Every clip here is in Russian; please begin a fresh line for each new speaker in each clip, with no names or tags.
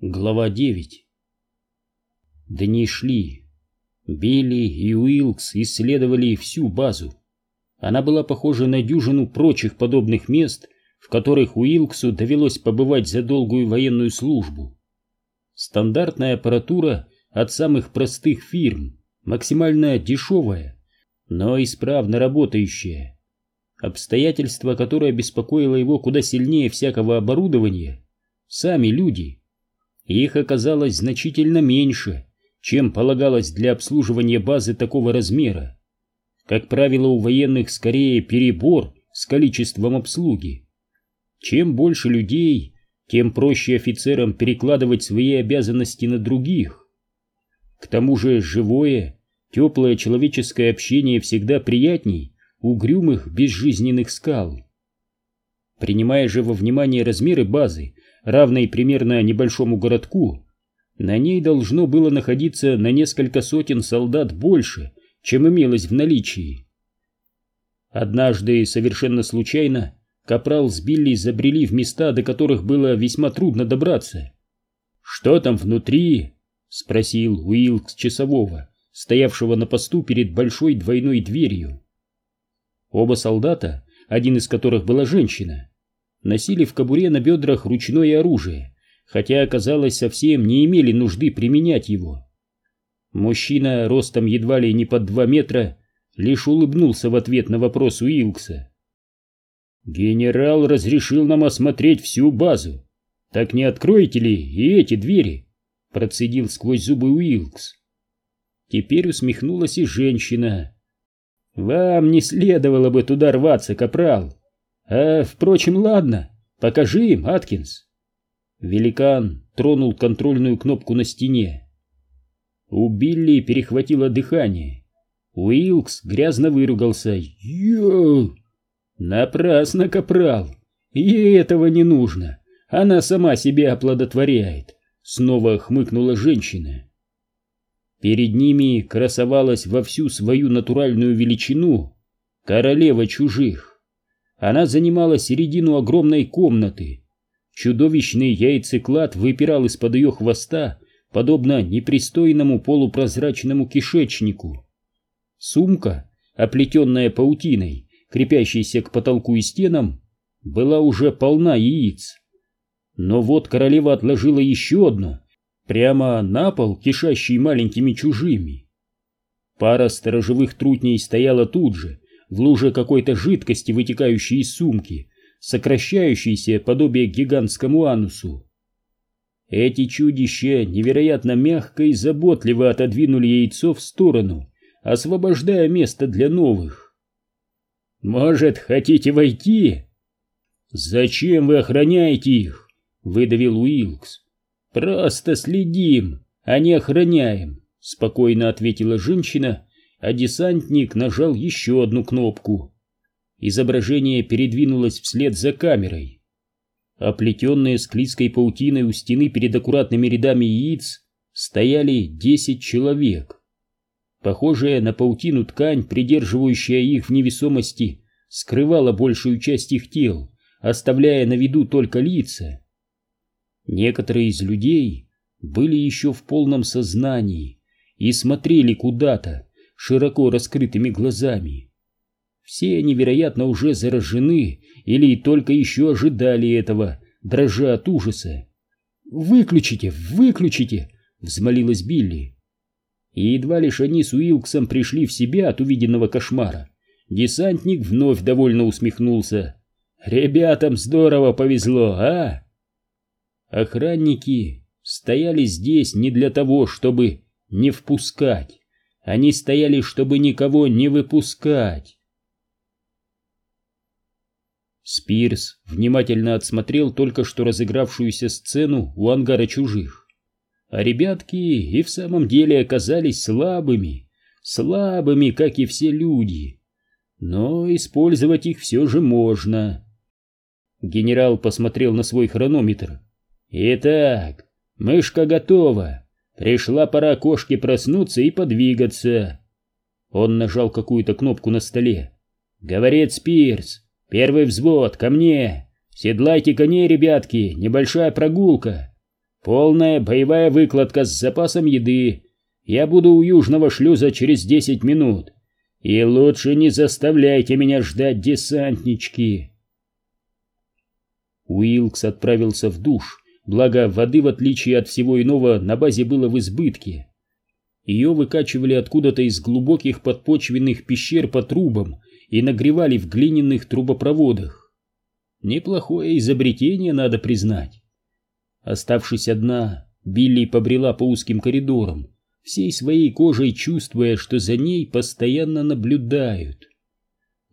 Глава 9 Дни шли. Билли и Уилкс исследовали всю базу. Она была похожа на дюжину прочих подобных мест, в которых Уилксу довелось побывать за долгую военную службу. Стандартная аппаратура от самых простых фирм, максимально дешевая, но исправно работающая. Обстоятельство, которое беспокоило его куда сильнее всякого оборудования, сами люди. Их оказалось значительно меньше, чем полагалось для обслуживания базы такого размера. Как правило, у военных скорее перебор с количеством обслуги. Чем больше людей, тем проще офицерам перекладывать свои обязанности на других. К тому же живое, теплое человеческое общение всегда приятней, угрюмых безжизненных скал. Принимая же во внимание размеры базы, равной примерно небольшому городку, на ней должно было находиться на несколько сотен солдат больше, чем имелось в наличии. Однажды, совершенно случайно, Капрал с Билли забрели в места, до которых было весьма трудно добраться. «Что там внутри?» — спросил Уилкс часового, стоявшего на посту перед большой двойной дверью. Оба солдата, один из которых была женщина, носили в кобуре на бедрах ручное оружие, хотя, оказалось, совсем не имели нужды применять его. Мужчина ростом едва ли не под два метра лишь улыбнулся в ответ на вопрос Уилкса. «Генерал разрешил нам осмотреть всю базу. Так не откроете ли и эти двери?» Процедил сквозь зубы Уилкс. Теперь усмехнулась и женщина. Вам не следовало бы туда рваться, капрал. А, впрочем, ладно, покажи им, Аткинс. Великан тронул контрольную кнопку на стене. У Билли перехватило дыхание. Уилкс грязно выругался. Йоу! Напрасно, капрал. Ей этого не нужно. Она сама себя оплодотворяет. Снова хмыкнула женщина. Перед ними красовалась во всю свою натуральную величину королева чужих. Она занимала середину огромной комнаты. Чудовищный яйцеклад выпирал из-под ее хвоста, подобно непристойному полупрозрачному кишечнику. Сумка, оплетенная паутиной, крепящейся к потолку и стенам, была уже полна яиц. Но вот королева отложила еще одно, прямо на пол, кишащий маленькими чужими. Пара сторожевых трутней стояла тут же, в луже какой-то жидкости, вытекающей из сумки, сокращающейся подобие гигантскому анусу. Эти чудища невероятно мягко и заботливо отодвинули яйцо в сторону, освобождая место для новых. «Может, хотите войти?» «Зачем вы охраняете их?» — выдавил Уилкс. «Просто следим, а не охраняем», — спокойно ответила женщина, а десантник нажал еще одну кнопку. Изображение передвинулось вслед за камерой. Оплетенные склизкой паутиной у стены перед аккуратными рядами яиц стояли десять человек. Похожая на паутину ткань, придерживающая их в невесомости, скрывала большую часть их тел, оставляя на виду только лица. Некоторые из людей были еще в полном сознании и смотрели куда-то широко раскрытыми глазами. Все они, вероятно, уже заражены или только еще ожидали этого, дрожа от ужаса. «Выключите! Выключите!» — взмолилась Билли. И едва лишь они с Уилксом пришли в себя от увиденного кошмара, десантник вновь довольно усмехнулся. «Ребятам здорово повезло, а?» Охранники стояли здесь не для того, чтобы не впускать. Они стояли, чтобы никого не выпускать. Спирс внимательно отсмотрел только что разыгравшуюся сцену у ангара чужих. А ребятки и в самом деле оказались слабыми, слабыми, как и все люди. Но использовать их все же можно. Генерал посмотрел на свой хронометр. Итак, мышка готова. Пришла пора кошке проснуться и подвигаться. Он нажал какую-то кнопку на столе. Говорит Спирс. Первый взвод, ко мне. Седлайте коней, ребятки, небольшая прогулка. Полная боевая выкладка с запасом еды. Я буду у южного шлюза через десять минут. И лучше не заставляйте меня ждать, десантнички. Уилкс отправился в душ, благо воды, в отличие от всего иного, на базе было в избытке. Ее выкачивали откуда-то из глубоких подпочвенных пещер по трубам и нагревали в глиняных трубопроводах. Неплохое изобретение, надо признать. Оставшись одна, Билли побрела по узким коридорам, всей своей кожей чувствуя, что за ней постоянно наблюдают.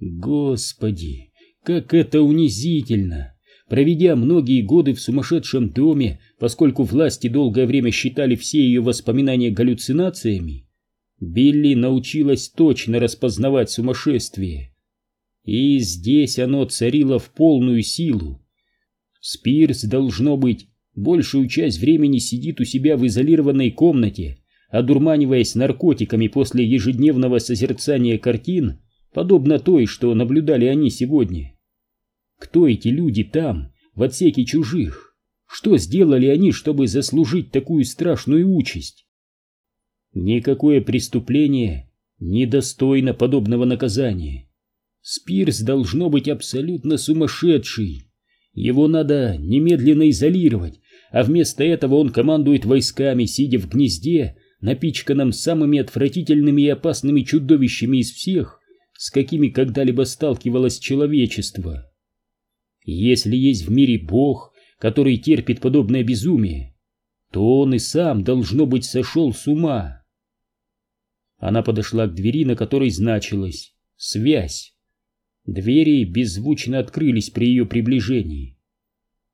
Господи, как это унизительно! Проведя многие годы в сумасшедшем доме, поскольку власти долгое время считали все ее воспоминания галлюцинациями, Билли научилась точно распознавать сумасшествие. И здесь оно царило в полную силу. Спирс, должно быть, большую часть времени сидит у себя в изолированной комнате, одурманиваясь наркотиками после ежедневного созерцания картин, подобно той, что наблюдали они сегодня. Кто эти люди там, в отсеке чужих? Что сделали они, чтобы заслужить такую страшную участь? Никакое преступление недостойно подобного наказания. Спирс должно быть абсолютно сумасшедший. Его надо немедленно изолировать, а вместо этого он командует войсками, сидя в гнезде, напичканном самыми отвратительными и опасными чудовищами из всех, с какими когда-либо сталкивалось человечество. Если есть в мире Бог, который терпит подобное безумие, то он и сам, должно быть, сошел с ума. Она подошла к двери, на которой значилось «Связь». Двери беззвучно открылись при ее приближении.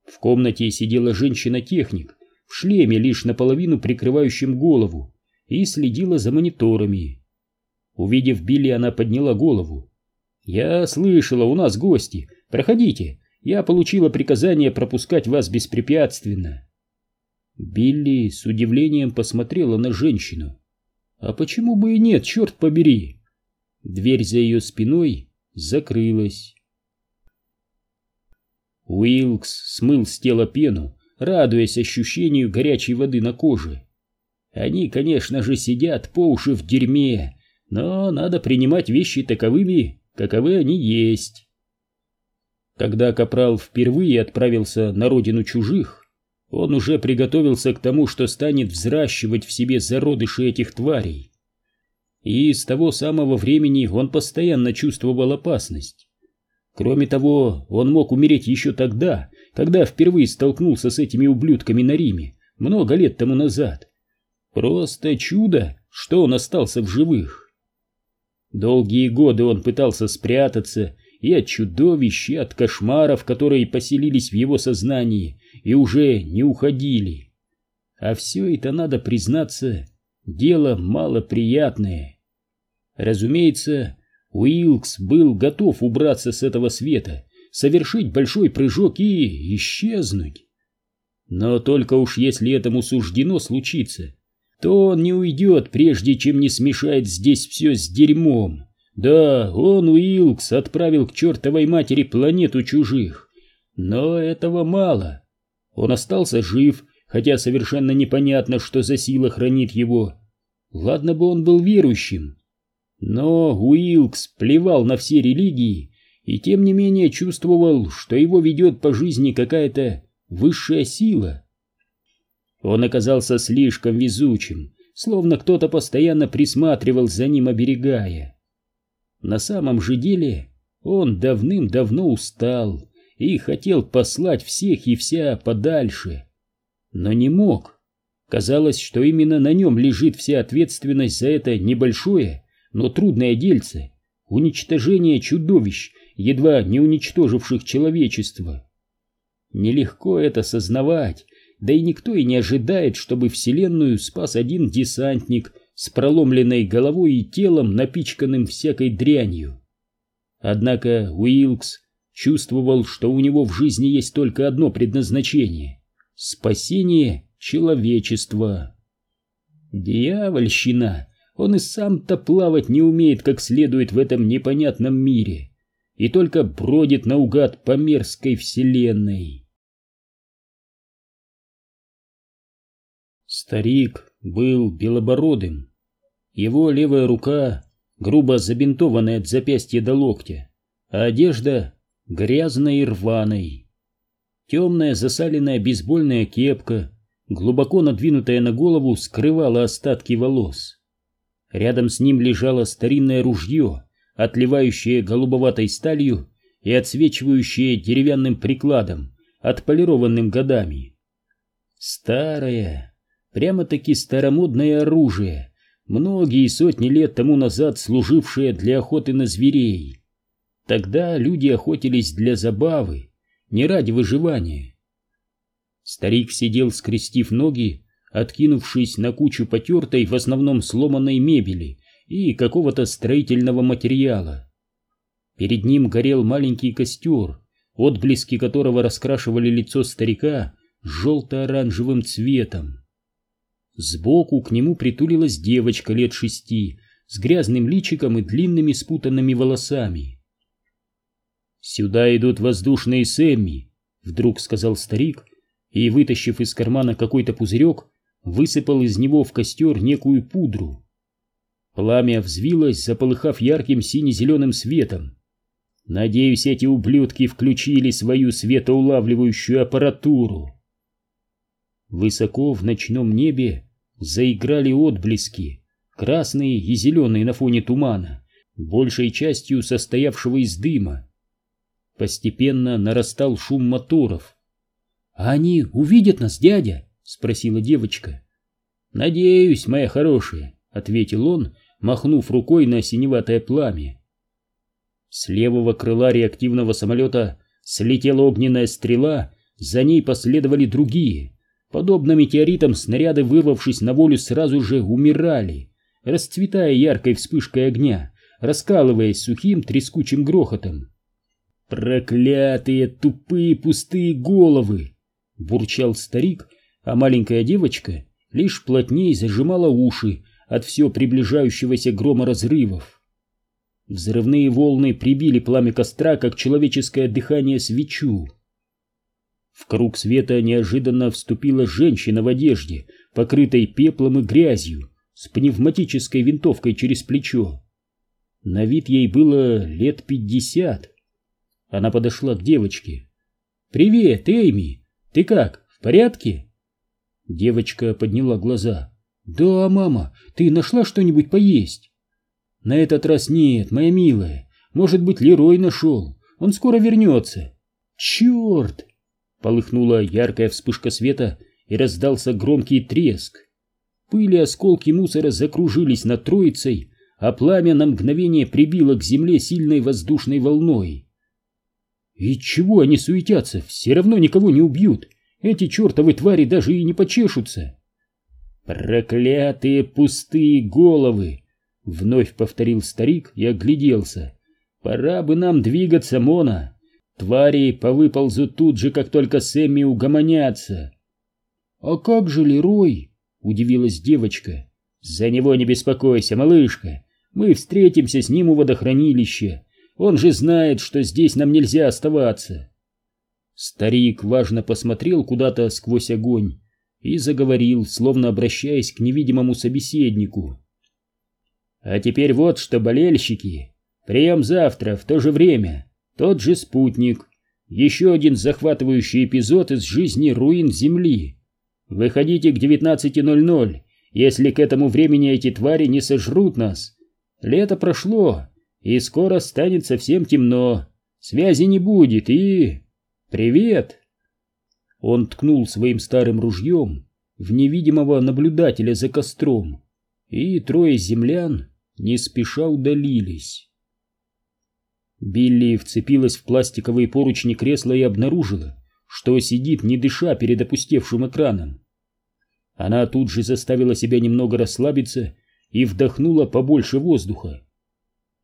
В комнате сидела женщина-техник, в шлеме, лишь наполовину прикрывающем голову, и следила за мониторами. Увидев Билли, она подняла голову. «Я слышала, у нас гости. Проходите, я получила приказание пропускать вас беспрепятственно. Билли с удивлением посмотрела на женщину. А почему бы и нет, черт побери? Дверь за ее спиной закрылась. Уилкс смыл с тела пену, радуясь ощущению горячей воды на коже. Они, конечно же, сидят по уши в дерьме, но надо принимать вещи таковыми, каковы они есть. Когда Капрал впервые отправился на родину чужих, он уже приготовился к тому, что станет взращивать в себе зародыши этих тварей. И с того самого времени он постоянно чувствовал опасность. Кроме того, он мог умереть еще тогда, когда впервые столкнулся с этими ублюдками на Риме, много лет тому назад. Просто чудо, что он остался в живых. Долгие годы он пытался спрятаться и от чудовищ, и от кошмаров, которые поселились в его сознании и уже не уходили. А все это, надо признаться, дело малоприятное. Разумеется, Уилкс был готов убраться с этого света, совершить большой прыжок и исчезнуть. Но только уж если этому суждено случиться, то он не уйдет, прежде чем не смешает здесь все с дерьмом. Да, он, Уилкс, отправил к чертовой матери планету чужих. Но этого мало. Он остался жив, хотя совершенно непонятно, что за сила хранит его. Ладно бы он был верующим. Но Уилкс плевал на все религии и тем не менее чувствовал, что его ведет по жизни какая-то высшая сила. Он оказался слишком везучим, словно кто-то постоянно присматривал за ним, оберегая. На самом же деле он давным-давно устал и хотел послать всех и вся подальше, но не мог. Казалось, что именно на нем лежит вся ответственность за это небольшое, но трудное дельце — уничтожение чудовищ, едва не уничтоживших человечество. Нелегко это сознавать, да и никто и не ожидает, чтобы Вселенную спас один десантник с проломленной головой и телом, напичканным всякой дрянью. Однако Уилкс чувствовал, что у него в жизни есть только одно предназначение — спасение человечества. Дьявольщина! Он и сам-то плавать не умеет как следует в этом непонятном мире и только бродит наугад по мерзкой вселенной. Старик был белобородым. Его левая рука грубо забинтованная от запястья до локтя, а одежда грязной и рваной. Темная засаленная бейсбольная кепка, глубоко надвинутая на голову, скрывала остатки волос. Рядом с ним лежало старинное ружье, отливающее голубоватой сталью и отсвечивающее деревянным прикладом, отполированным годами. Старое, прямо-таки старомодное оружие, многие сотни лет тому назад служившее для охоты на зверей. Тогда люди охотились для забавы, не ради выживания. Старик сидел, скрестив ноги, откинувшись на кучу потертой, в основном сломанной мебели и какого-то строительного материала. Перед ним горел маленький костер, отблески которого раскрашивали лицо старика желто-оранжевым цветом. Сбоку к нему притулилась девочка лет шести с грязным личиком и длинными спутанными волосами. «Сюда идут воздушные Сэмми», — вдруг сказал старик, и, вытащив из кармана какой-то пузырек, высыпал из него в костер некую пудру. Пламя взвилось, заполыхав ярким сине-зеленым светом. Надеюсь, эти ублюдки включили свою светоулавливающую аппаратуру. Высоко в ночном небе заиграли отблески, красные и зеленые на фоне тумана, большей частью состоявшего из дыма. Постепенно нарастал шум моторов. «А они увидят нас, дядя?» — спросила девочка. «Надеюсь, моя хорошая», — ответил он, махнув рукой на синеватое пламя. С левого крыла реактивного самолета слетела огненная стрела, за ней последовали другие. Подобно метеоритам снаряды, вырвавшись на волю, сразу же умирали, расцветая яркой вспышкой огня, раскалываясь сухим трескучим грохотом. «Проклятые тупые пустые головы!» — бурчал старик, а маленькая девочка лишь плотнее зажимала уши от все приближающегося грома разрывов. Взрывные волны прибили пламя костра, как человеческое дыхание свечу. В круг света неожиданно вступила женщина в одежде, покрытой пеплом и грязью, с пневматической винтовкой через плечо. На вид ей было лет пятьдесят. Она подошла к девочке. «Привет, Эйми! Ты как, в порядке?» Девочка подняла глаза. «Да, мама, ты нашла что-нибудь поесть?» «На этот раз нет, моя милая. Может быть, Лерой нашел. Он скоро вернется». «Черт!» Полыхнула яркая вспышка света и раздался громкий треск. Пыли осколки мусора закружились над троицей, а пламя на мгновение прибило к земле сильной воздушной волной. И чего они суетятся? Все равно никого не убьют. Эти чертовы твари даже и не почешутся. Проклятые пустые головы! Вновь повторил старик и огляделся. Пора бы нам двигаться, Мона. Твари повыползут тут же, как только Сэмми угомонятся. «А как же Лерой?» — удивилась девочка. «За него не беспокойся, малышка. Мы встретимся с ним у водохранилища. Он же знает, что здесь нам нельзя оставаться». Старик важно посмотрел куда-то сквозь огонь и заговорил, словно обращаясь к невидимому собеседнику. «А теперь вот что, болельщики, прием завтра в то же время». Тот же спутник. Еще один захватывающий эпизод из жизни руин Земли. Выходите к 19.00, если к этому времени эти твари не сожрут нас. Лето прошло, и скоро станет совсем темно. Связи не будет, и... Привет!» Он ткнул своим старым ружьем в невидимого наблюдателя за костром, и трое землян не спеша удалились. Билли вцепилась в пластиковые поручни кресла и обнаружила, что сидит, не дыша, перед опустевшим экраном. Она тут же заставила себя немного расслабиться и вдохнула побольше воздуха.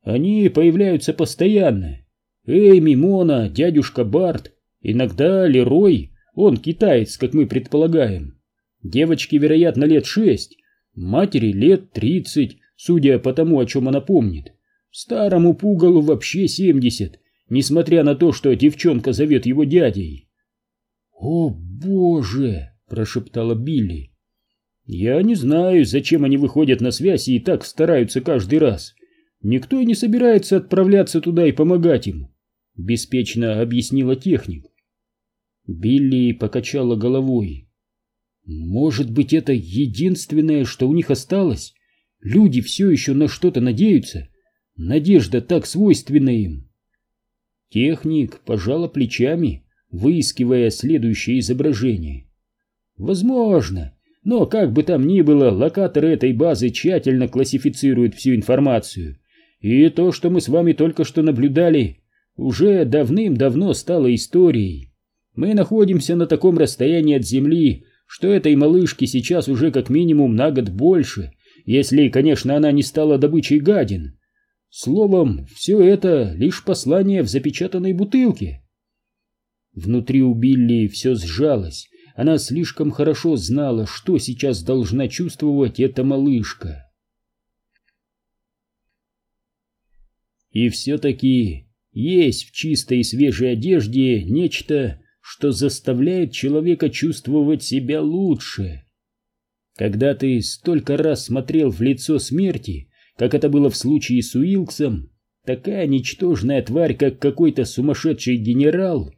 Они появляются постоянно. Эми, Мона, дядюшка Барт, иногда Лерой, он китаец, как мы предполагаем. Девочке, вероятно, лет шесть, матери лет тридцать, судя по тому, о чем она помнит. Старому пугалу вообще семьдесят, несмотря на то, что девчонка зовет его дядей. «О, боже!» — прошептала Билли. Я не знаю, зачем они выходят на связь и так стараются каждый раз. Никто и не собирается отправляться туда и помогать им, беспечно объяснила техник. Билли покачала головой. Может быть, это единственное, что у них осталось? Люди все еще на что-то надеются. Надежда так свойственна им. Техник пожала плечами, выискивая следующее изображение. Возможно, но как бы там ни было, локаторы этой базы тщательно классифицируют всю информацию. И то, что мы с вами только что наблюдали, уже давным-давно стало историей. Мы находимся на таком расстоянии от Земли, что этой малышке сейчас уже как минимум на год больше, если, конечно, она не стала добычей гадин. Словом, все это лишь послание в запечатанной бутылке. Внутри у Билли все сжалось. Она слишком хорошо знала, что сейчас должна чувствовать эта малышка. И все-таки есть в чистой и свежей одежде нечто, что заставляет человека чувствовать себя лучше. Когда ты столько раз смотрел в лицо смерти, как это было в случае с Уилксом, такая ничтожная тварь, как какой-то сумасшедший генерал,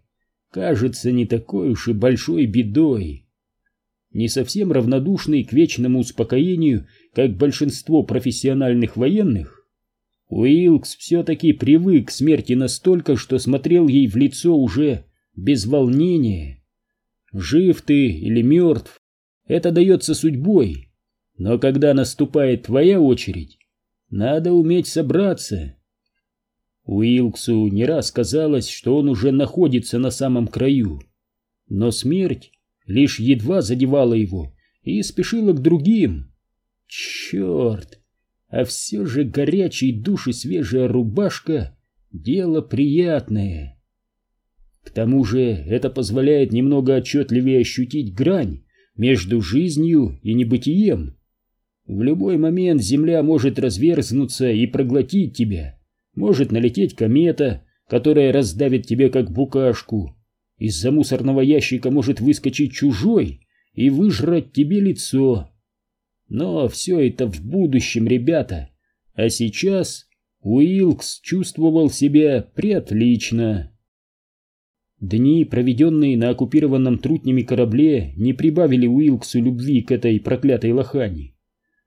кажется не такой уж и большой бедой. Не совсем равнодушный к вечному успокоению, как большинство профессиональных военных, Уилкс все-таки привык к смерти настолько, что смотрел ей в лицо уже без волнения. Жив ты или мертв, это дается судьбой, но когда наступает твоя очередь, надо уметь собраться. Уилксу не раз казалось, что он уже находится на самом краю, но смерть лишь едва задевала его и спешила к другим. Черт! А все же горячий душ и свежая рубашка — дело приятное. К тому же это позволяет немного отчетливее ощутить грань между жизнью и небытием. В любой момент земля может разверзнуться и проглотить тебя. Может налететь комета, которая раздавит тебя как букашку. Из-за мусорного ящика может выскочить чужой и выжрать тебе лицо. Но все это в будущем, ребята. А сейчас Уилкс чувствовал себя приотлично. Дни, проведенные на оккупированном трутнями корабле, не прибавили Уилксу любви к этой проклятой лохани.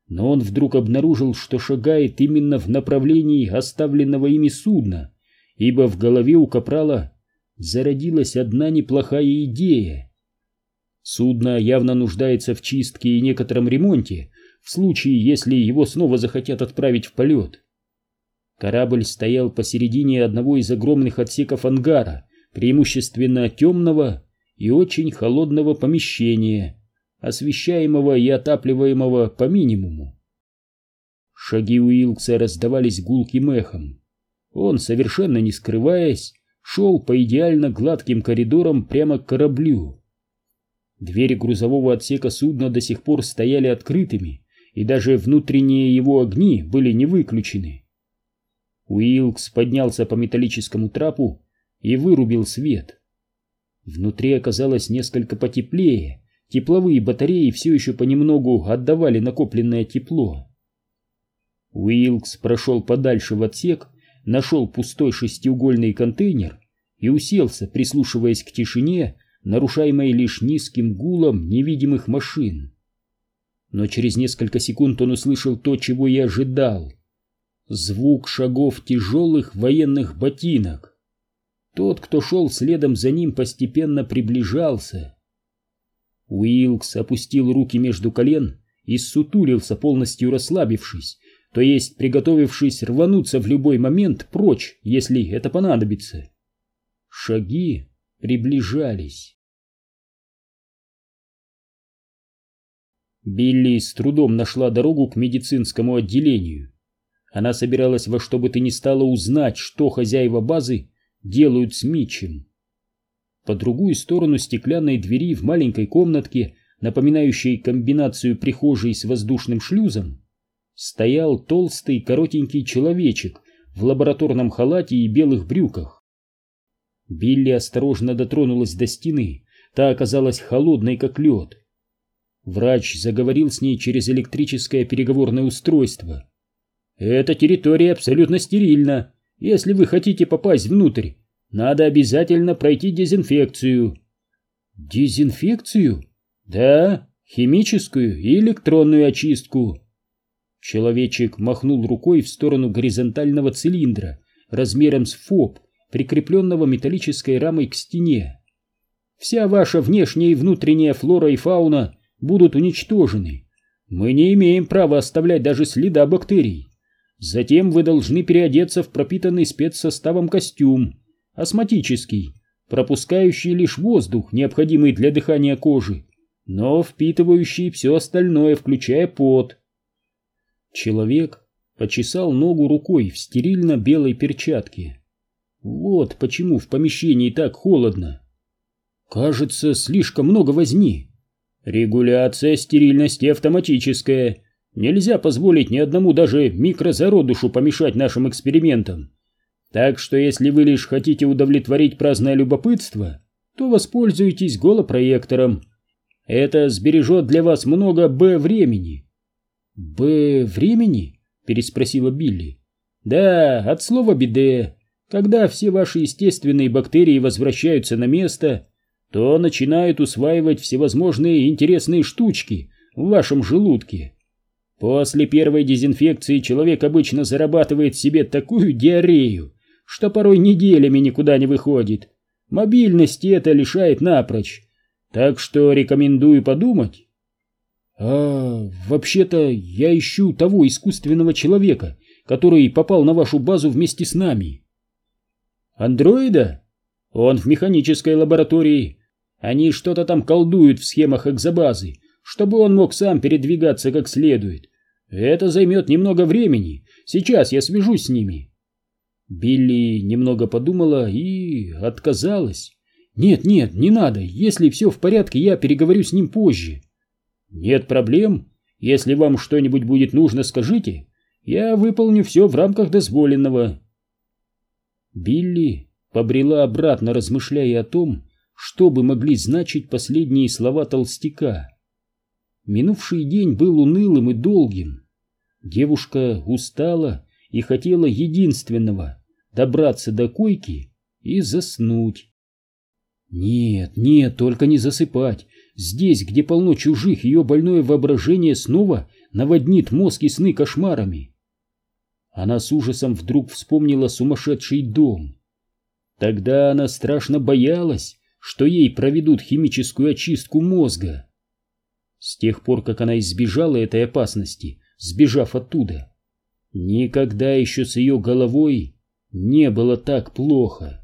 Но он вдруг обнаружил, что шагает именно в направлении оставленного ими судна, ибо в голове у Капрала зародилась одна неплохая идея. Судно явно нуждается в чистке и некотором ремонте, в случае, если его снова захотят отправить в полет. Корабль стоял посередине одного из огромных отсеков ангара, преимущественно темного и очень холодного помещения, освещаемого и отапливаемого по минимуму. Шаги Уилкса раздавались гулким эхом. Он, совершенно не скрываясь, шел по идеально гладким коридорам прямо к кораблю. Двери грузового отсека судна до сих пор стояли открытыми, и даже внутренние его огни были не выключены. Уилкс поднялся по металлическому трапу и вырубил свет. Внутри оказалось несколько потеплее, тепловые батареи все еще понемногу отдавали накопленное тепло. Уилкс прошел подальше в отсек, нашел пустой шестиугольный контейнер и уселся, прислушиваясь к тишине, нарушаемой лишь низким гулом невидимых машин. Но через несколько секунд он услышал то, чего и ожидал. Звук шагов тяжелых военных ботинок. Тот, кто шел следом за ним, постепенно приближался. Уилкс опустил руки между колен и сутулился, полностью расслабившись, то есть приготовившись рвануться в любой момент прочь, если это понадобится. Шаги приближались. Билли с трудом нашла дорогу к медицинскому отделению. Она собиралась во что бы то ни стало узнать, что хозяева базы делают с Митчем. По другую сторону стеклянной двери в маленькой комнатке, напоминающей комбинацию прихожей с воздушным шлюзом, стоял толстый коротенький человечек в лабораторном халате и белых брюках. Билли осторожно дотронулась до стены, та оказалась холодной, как лед. Врач заговорил с ней через электрическое переговорное устройство. «Эта территория абсолютно стерильна. Если вы хотите попасть внутрь, надо обязательно пройти дезинфекцию». «Дезинфекцию?» «Да, химическую и электронную очистку». Человечек махнул рукой в сторону горизонтального цилиндра размером с ФОП, прикрепленного металлической рамой к стене. Вся ваша внешняя и внутренняя флора и фауна будут уничтожены. Мы не имеем права оставлять даже следа бактерий. Затем вы должны переодеться в пропитанный спецсоставом костюм, астматический, пропускающий лишь воздух, необходимый для дыхания кожи, но впитывающий все остальное, включая пот. Человек почесал ногу рукой в стерильно-белой перчатке. Вот почему в помещении так холодно. Кажется, слишком много возни. Регуляция стерильности автоматическая. Нельзя позволить ни одному даже микрозародушу помешать нашим экспериментам. Так что если вы лишь хотите удовлетворить праздное любопытство, то воспользуйтесь голопроектором. Это сбережет для вас много Б времени. Б времени? Переспросила Билли. Да, от слова биде. Когда все ваши естественные бактерии возвращаются на место, то начинают усваивать всевозможные интересные штучки в вашем желудке. После первой дезинфекции человек обычно зарабатывает себе такую диарею, что порой неделями никуда не выходит. Мобильности это лишает напрочь. Так что рекомендую подумать. А, вообще-то я ищу того искусственного человека, который попал на вашу базу вместе с нами. Андроида? Он в механической лаборатории. Они что-то там колдуют в схемах экзобазы, чтобы он мог сам передвигаться как следует. Это займет немного времени. Сейчас я свяжусь с ними. Билли немного подумала и отказалась. Нет, нет, не надо. Если все в порядке, я переговорю с ним позже. Нет проблем. Если вам что-нибудь будет нужно, скажите. Я выполню все в рамках дозволенного. Билли побрела обратно, размышляя о том, что бы могли значить последние слова толстяка. Минувший день был унылым и долгим. Девушка устала и хотела единственного — добраться до койки и заснуть. Нет, нет, только не засыпать. Здесь, где полно чужих, ее больное воображение снова наводнит мозг и сны кошмарами. Она с ужасом вдруг вспомнила сумасшедший дом. Тогда она страшно боялась, что ей проведут химическую очистку мозга. С тех пор, как она избежала этой опасности, сбежав оттуда, никогда еще с ее головой не было так плохо.